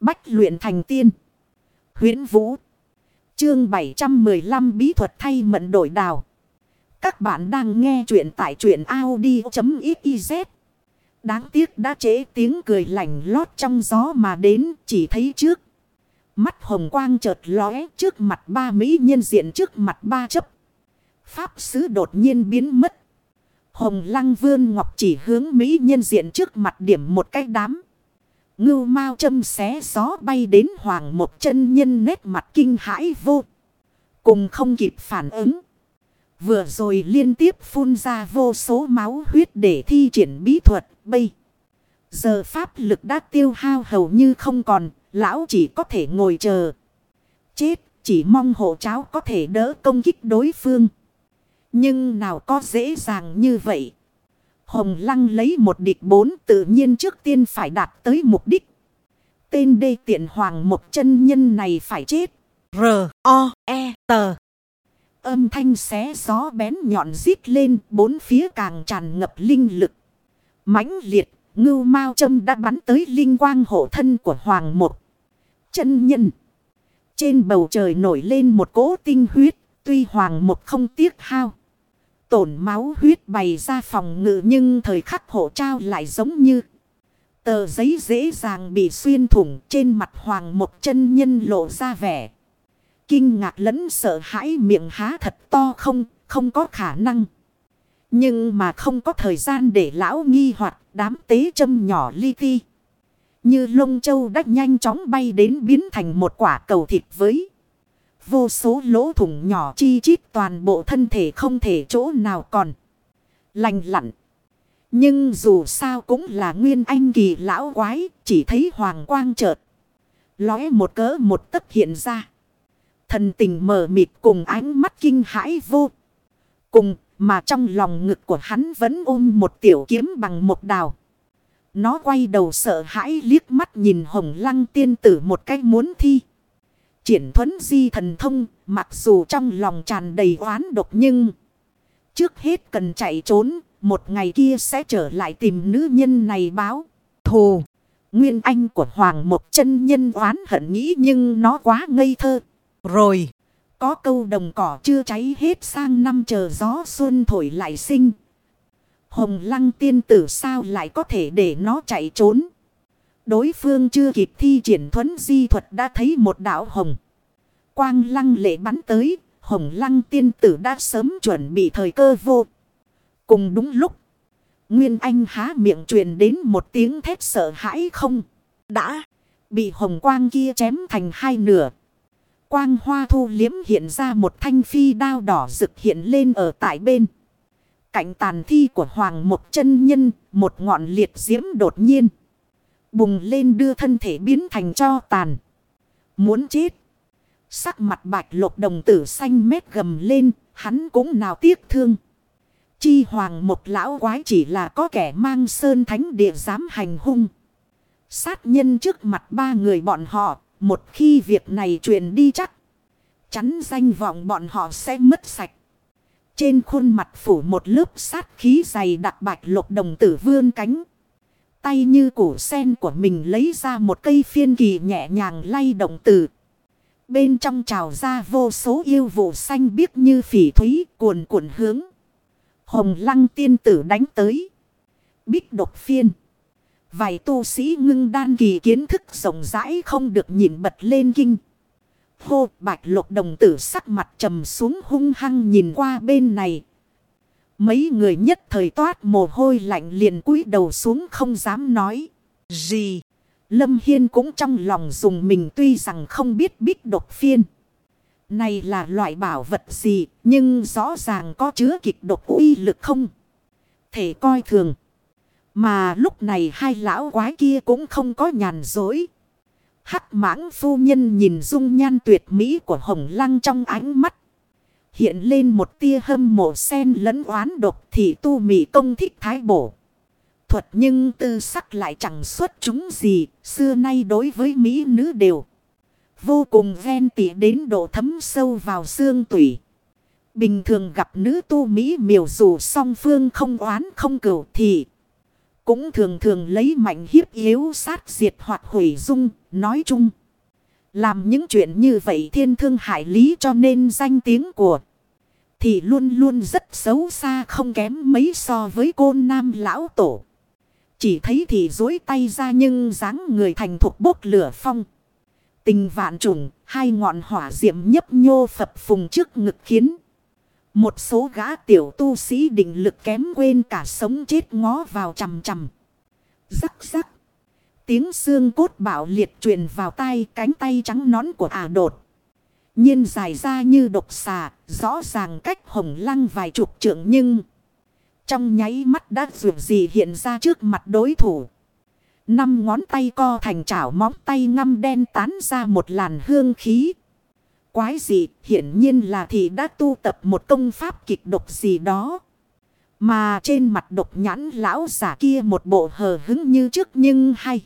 Bách luyện thành tiên. huyễn Vũ. Chương 715 bí thuật thay mận đổi đào. Các bạn đang nghe truyện tại truyện Audi.xyz. Đáng tiếc đã chế tiếng cười lạnh lót trong gió mà đến, chỉ thấy trước. Mắt hồng quang chợt lóe trước mặt ba mỹ nhân diện trước mặt ba chấp. Pháp sứ đột nhiên biến mất. Hồng lăng vương ngọc chỉ hướng mỹ nhân diện trước mặt điểm một cái đám. Ngưu mau châm xé gió bay đến hoàng một chân nhân nét mặt kinh hãi vô. Cùng không kịp phản ứng. Vừa rồi liên tiếp phun ra vô số máu huyết để thi triển bí thuật, bây. Giờ pháp lực đã tiêu hao hầu như không còn. Lão chỉ có thể ngồi chờ. Chết, chỉ mong hộ cháu có thể đỡ công kích đối phương. Nhưng nào có dễ dàng như vậy. Hồng Lăng lấy một địch bốn tự nhiên trước tiên phải đạt tới mục đích. Tên đê tiện hoàng một chân nhân này phải chết. R-O-E-T Âm thanh xé gió bén nhọn rít lên bốn phía càng tràn ngập linh lực. mãnh liệt, ngưu mao châm đã bắn tới linh quang hộ thân của hoàng một chân nhân. Trên bầu trời nổi lên một cỗ tinh huyết, tuy hoàng một không tiếc hao tổn máu huyết bày ra phòng ngự nhưng thời khắc hộ trao lại giống như tờ giấy dễ dàng bị xuyên thủng trên mặt hoàng một chân nhân lộ ra vẻ. Kinh ngạc lẫn sợ hãi miệng há thật to không, không có khả năng. Nhưng mà không có thời gian để lão nghi hoặc đám tế châm nhỏ li ti. Như lông châu đách nhanh chóng bay đến biến thành một quả cầu thịt với. Vô số lỗ thủng nhỏ chi chít toàn bộ thân thể không thể chỗ nào còn. Lành lặn. Nhưng dù sao cũng là nguyên anh kỳ lão quái, chỉ thấy hoàng quang chợt. Lóe một cỡ một tấc hiện ra. Thần tình mờ mịt cùng ánh mắt kinh hãi vô. Cùng mà trong lòng ngực của hắn vẫn ôm một tiểu kiếm bằng một đào. Nó quay đầu sợ hãi liếc mắt nhìn hồng lăng tiên tử một cách muốn thi. Triển thuấn di thần thông, mặc dù trong lòng tràn đầy oán độc nhưng... Trước hết cần chạy trốn, một ngày kia sẽ trở lại tìm nữ nhân này báo. Thù, nguyên anh của Hoàng một chân nhân oán hận nghĩ nhưng nó quá ngây thơ. Rồi, có câu đồng cỏ chưa cháy hết sang năm chờ gió xuân thổi lại sinh. Hồng lăng tiên tử sao lại có thể để nó chạy trốn. Đối phương chưa kịp thi triển thuấn di thuật đã thấy một đảo hồng. Quang lăng lệ bắn tới, hồng lăng tiên tử đã sớm chuẩn bị thời cơ vô. Cùng đúng lúc, Nguyên Anh há miệng truyền đến một tiếng thét sợ hãi không. Đã bị hồng quang kia chém thành hai nửa. Quang hoa thu liếm hiện ra một thanh phi đao đỏ rực hiện lên ở tại bên. Cạnh tàn thi của Hoàng một chân nhân, một ngọn liệt diễm đột nhiên. Bùng lên đưa thân thể biến thành cho tàn. Muốn chết. Sắc mặt bạch lục đồng tử xanh mét gầm lên, hắn cũng nào tiếc thương. Chi hoàng một lão quái chỉ là có kẻ mang sơn thánh địa dám hành hung. Sát nhân trước mặt ba người bọn họ, một khi việc này truyền đi chắc. Chắn danh vọng bọn họ sẽ mất sạch. Trên khuôn mặt phủ một lớp sát khí dày đặc bạch lục đồng tử vươn cánh. Tay như củ sen của mình lấy ra một cây phiên kỳ nhẹ nhàng lay động từ. Bên trong trào ra vô số yêu vụ xanh biếc như phỉ thúy, cuồn cuộn hướng. Hồng lăng tiên tử đánh tới. Bích độc phiên. Vài tu sĩ ngưng đan kỳ kiến thức rộng rãi không được nhìn bật lên kinh. Hô, bạch lục đồng tử sắc mặt trầm xuống hung hăng nhìn qua bên này. Mấy người nhất thời toát mồ hôi lạnh liền cúi đầu xuống không dám nói. Gì? Lâm Hiên cũng trong lòng dùng mình tuy rằng không biết bích độc phiên. Này là loại bảo vật gì, nhưng rõ ràng có chứa kịch độc uy lực không? Thể coi thường. Mà lúc này hai lão quái kia cũng không có nhàn dối. Hắc mãng phu nhân nhìn dung nhan tuyệt mỹ của hồng lăng trong ánh mắt. Hiện lên một tia hâm mộ sen lẫn oán độc thì tu mỹ công thích thái bổ. Thuật nhưng tư sắc lại chẳng xuất chúng gì, xưa nay đối với mỹ nữ đều. Vô cùng ghen tị đến độ thấm sâu vào xương tủy. Bình thường gặp nữ tu mỹ miều dù song phương không oán không cửu thì cũng thường thường lấy mạnh hiếp yếu sát diệt hoặc hủy dung, nói chung. Làm những chuyện như vậy thiên thương hại lý cho nên danh tiếng của thì luôn luôn rất xấu xa không kém mấy so với côn nam lão tổ. Chỉ thấy thì dối tay ra nhưng dáng người thành thục bốc lửa phong. Tình vạn trùng, hai ngọn hỏa diệm nhấp nhô phập phùng trước ngực khiến. Một số gã tiểu tu sĩ định lực kém quên cả sống chết ngó vào chầm chầm. Rắc rắc. Tiếng xương cốt bạo liệt truyền vào tay cánh tay trắng nón của ả đột nhiên dài ra như độc xà, rõ ràng cách hồng lăng vài chục trượng nhưng... Trong nháy mắt đã dù gì hiện ra trước mặt đối thủ. Năm ngón tay co thành chảo móng tay ngăm đen tán ra một làn hương khí. Quái gì hiển nhiên là thì đã tu tập một công pháp kịch độc gì đó. Mà trên mặt độc nhãn lão giả kia một bộ hờ hứng như trước nhưng hay.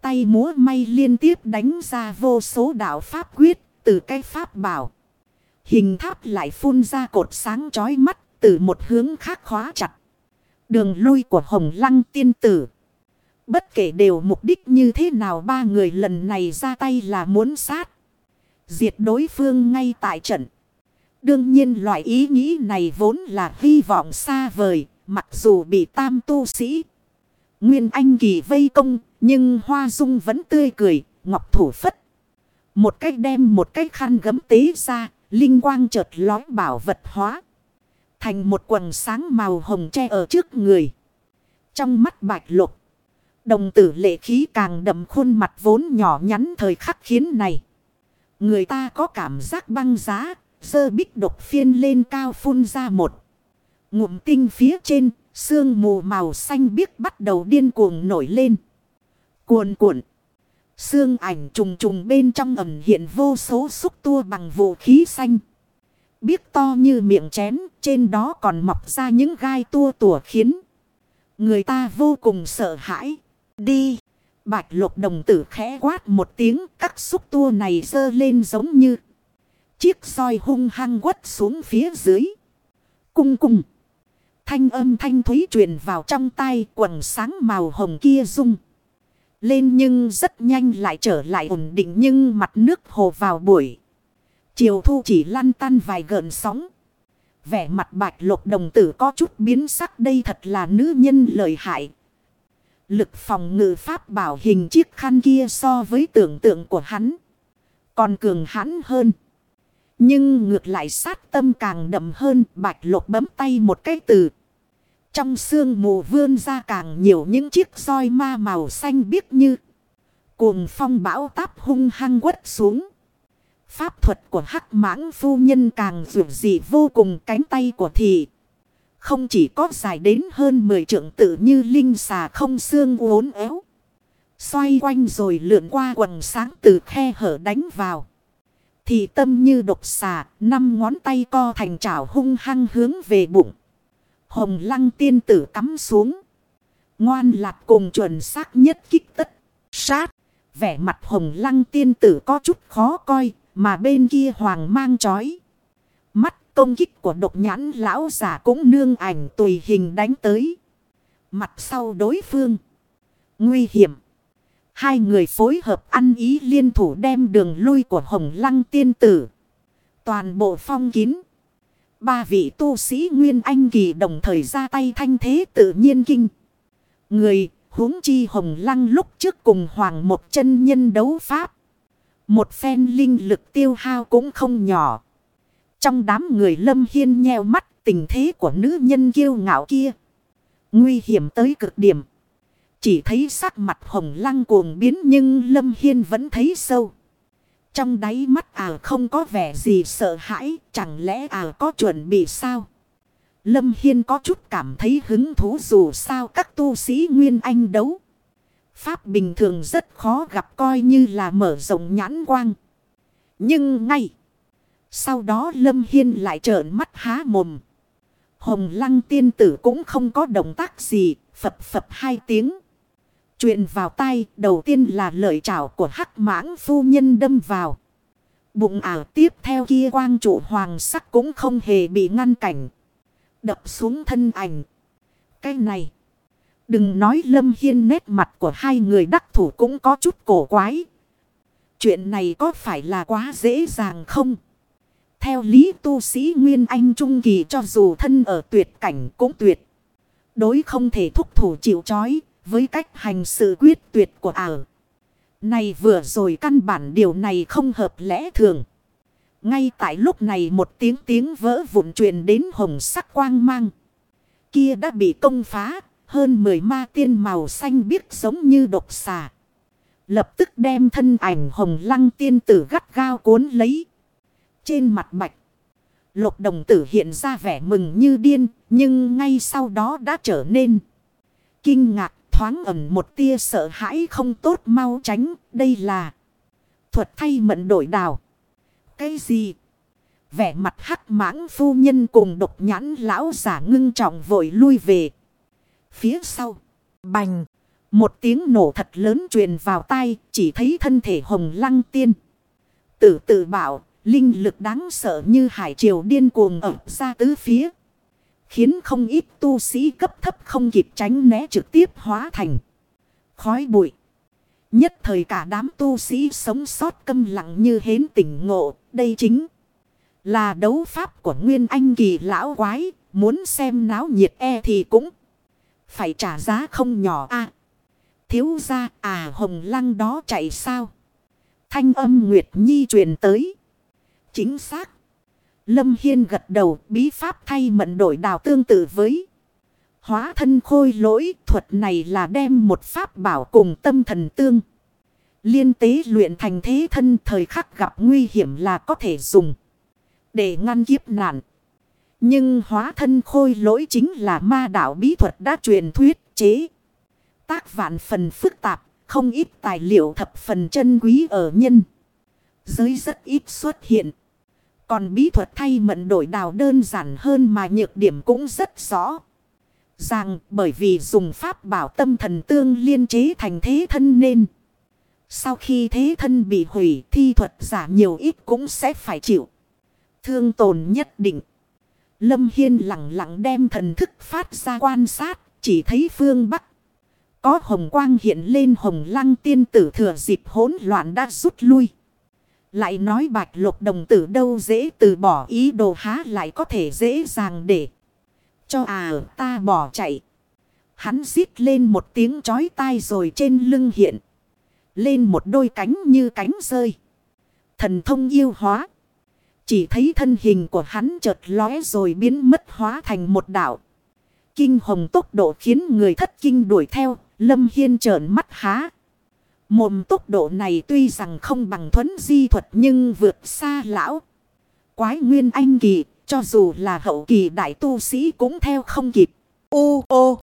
Tay múa may liên tiếp đánh ra vô số đạo pháp quyết từ cái pháp bảo. Hình tháp lại phun ra cột sáng chói mắt, từ một hướng khác khóa chặt. Đường lui của hồng lăng tiên tử. Bất kể đều mục đích như thế nào, ba người lần này ra tay là muốn sát. Diệt đối phương ngay tại trận. Đương nhiên loại ý nghĩ này vốn là hy vọng xa vời. Mặc dù bị tam tu sĩ. Nguyên Anh Kỳ vây công. Nhưng Hoa Dung vẫn tươi cười. Ngọc thủ phất. Một cách đem một cái khăn gấm tế ra. Linh quang chợt lói bảo vật hóa. Thành một quần sáng màu hồng che ở trước người. Trong mắt bạch lục. Đồng tử lệ khí càng đậm khuôn mặt vốn nhỏ nhắn thời khắc khiến này. Người ta có cảm giác băng giá, sơ bích độc phiên lên cao phun ra một. Ngụm tinh phía trên, sương mù màu xanh biếc bắt đầu điên cuồng nổi lên. Cuồn cuộn. Sương ảnh trùng trùng bên trong ẩm hiện vô số xúc tua bằng vũ khí xanh. Biếc to như miệng chén, trên đó còn mọc ra những gai tua tủa khiến người ta vô cùng sợ hãi. Đi! Bạch lục đồng tử khẽ quát một tiếng, các xúc tua này dơ lên giống như chiếc soi hung hăng quất xuống phía dưới. Cung cung! Thanh âm thanh thúy truyền vào trong tay quần sáng màu hồng kia rung. Lên nhưng rất nhanh lại trở lại ổn định nhưng mặt nước hồ vào buổi. Chiều thu chỉ lăn tăn vài gợn sóng. Vẻ mặt bạch lục đồng tử có chút biến sắc, đây thật là nữ nhân lợi hại. Lực phòng ngự pháp bảo hình chiếc khăn kia so với tưởng tượng của hắn. Còn cường hắn hơn. Nhưng ngược lại sát tâm càng đậm hơn, bạch lục bấm tay một cái từ. Trong xương mù vươn ra càng nhiều những chiếc roi ma màu xanh biếc như. Cuồng phong bão táp hung hăng quất xuống. Pháp thuật của hắc mãng phu nhân càng dù dị vô cùng cánh tay của thị. Không chỉ có dài đến hơn 10 trượng tự như linh xà không xương uốn éo. Xoay quanh rồi lượn qua quần sáng từ khe hở đánh vào. Thì tâm như độc xà, năm ngón tay co thành chảo hung hăng hướng về bụng. Hồng lăng tiên tử cắm xuống. Ngoan lạc cùng chuẩn xác nhất kích tất. Sát. Vẻ mặt hồng lăng tiên tử có chút khó coi. Mà bên kia hoàng mang chói. Mắt công kích của độc nhãn lão giả cũng nương ảnh tùy hình đánh tới. Mặt sau đối phương. Nguy hiểm. Hai người phối hợp ăn ý liên thủ đem đường lui của hồng lăng tiên tử. Toàn bộ phong kín. Ba vị tu sĩ Nguyên Anh Kỳ đồng thời ra tay thanh thế tự nhiên kinh. Người, huống chi hồng lăng lúc trước cùng hoàng một chân nhân đấu pháp. Một phen linh lực tiêu hao cũng không nhỏ. Trong đám người lâm hiên nheo mắt, tình thế của nữ nhân kiêu ngạo kia. Nguy hiểm tới cực điểm. Chỉ thấy sắc mặt hồng lăng cuồng biến nhưng lâm hiên vẫn thấy sâu. Trong đáy mắt à không có vẻ gì sợ hãi, chẳng lẽ à có chuẩn bị sao? Lâm Hiên có chút cảm thấy hứng thú dù sao các tu sĩ Nguyên Anh đấu. Pháp bình thường rất khó gặp coi như là mở rộng nhãn quang. Nhưng ngay. Sau đó Lâm Hiên lại trợn mắt há mồm. Hồng lăng tiên tử cũng không có động tác gì. Phập phập hai tiếng. Chuyện vào tay đầu tiên là lời chào của hắc mãng phu nhân đâm vào. Bụng ảo tiếp theo kia quang trụ hoàng sắc cũng không hề bị ngăn cảnh. Đập xuống thân ảnh. Cái này. Đừng nói Lâm Hiên nét mặt của hai người đắc thủ cũng có chút cổ quái. Chuyện này có phải là quá dễ dàng không? Theo lý tu sĩ Nguyên Anh Trung Kỳ cho dù thân ở tuyệt cảnh cũng tuyệt. Đối không thể thúc thủ chịu chói với cách hành sự quyết tuyệt của ảo. Này vừa rồi căn bản điều này không hợp lẽ thường. Ngay tại lúc này một tiếng tiếng vỡ vụn truyền đến hồng sắc quang mang. Kia đã bị công phá, hơn 10 ma tiên màu xanh biếc giống như độc xà. Lập tức đem thân ảnh hồng lăng tiên tử gắt gao cuốn lấy. Trên mặt bạch. Lục đồng tử hiện ra vẻ mừng như điên. Nhưng ngay sau đó đã trở nên. Kinh ngạc thoáng ẩn một tia sợ hãi không tốt mau tránh. Đây là. Thuật thay mận đổi đào. Cái gì? Vẻ mặt hắc mãng phu nhân cùng độc nhãn lão giả ngưng trọng vội lui về. Phía sau. Bành. Một tiếng nổ thật lớn truyền vào tai. Chỉ thấy thân thể hồng lăng tiên. Tử tự bảo. Linh lực đáng sợ như hải triều điên cuồng ẩm ra tứ phía. Khiến không ít tu sĩ cấp thấp không kịp tránh né trực tiếp hóa thành. Khói bụi. Nhất thời cả đám tu sĩ sống sót câm lặng như hến tỉnh ngộ. Đây chính là đấu pháp của Nguyên Anh kỳ lão quái. Muốn xem náo nhiệt e thì cũng phải trả giá không nhỏ a Thiếu ra à hồng lăng đó chạy sao? Thanh âm Nguyệt Nhi truyền tới. Chính xác. Lâm Hiên gật đầu bí pháp thay mận đổi đào tương tự với. Hóa thân khôi lỗi thuật này là đem một pháp bảo cùng tâm thần tương. Liên tế luyện thành thế thân thời khắc gặp nguy hiểm là có thể dùng. Để ngăn kiếp nạn. Nhưng hóa thân khôi lỗi chính là ma đạo bí thuật đã truyền thuyết chế. Tác vạn phần phức tạp, không ít tài liệu thập phần chân quý ở nhân. Giới rất ít xuất hiện. Còn bí thuật thay mận đổi đào đơn giản hơn mà nhược điểm cũng rất rõ. Rằng bởi vì dùng pháp bảo tâm thần tương liên chế thành thế thân nên. Sau khi thế thân bị hủy thi thuật giả nhiều ít cũng sẽ phải chịu. Thương tổn nhất định. Lâm Hiên lặng lặng đem thần thức phát ra quan sát. Chỉ thấy phương Bắc. Có hồng quang hiện lên hồng lăng tiên tử thừa dịp hỗn loạn đã rút lui. Lại nói bạch lục đồng tử đâu dễ từ bỏ ý đồ há lại có thể dễ dàng để. Cho à ta bỏ chạy. Hắn giết lên một tiếng chói tai rồi trên lưng hiện. Lên một đôi cánh như cánh rơi. Thần thông yêu hóa. Chỉ thấy thân hình của hắn chợt lóe rồi biến mất hóa thành một đảo. Kinh hồng tốc độ khiến người thất kinh đuổi theo. Lâm Hiên trợn mắt há. Mồm tốc độ này tuy rằng không bằng thuấn di thuật nhưng vượt xa lão. Quái nguyên anh kỳ, cho dù là hậu kỳ đại tu sĩ cũng theo không kịp. Ô ô!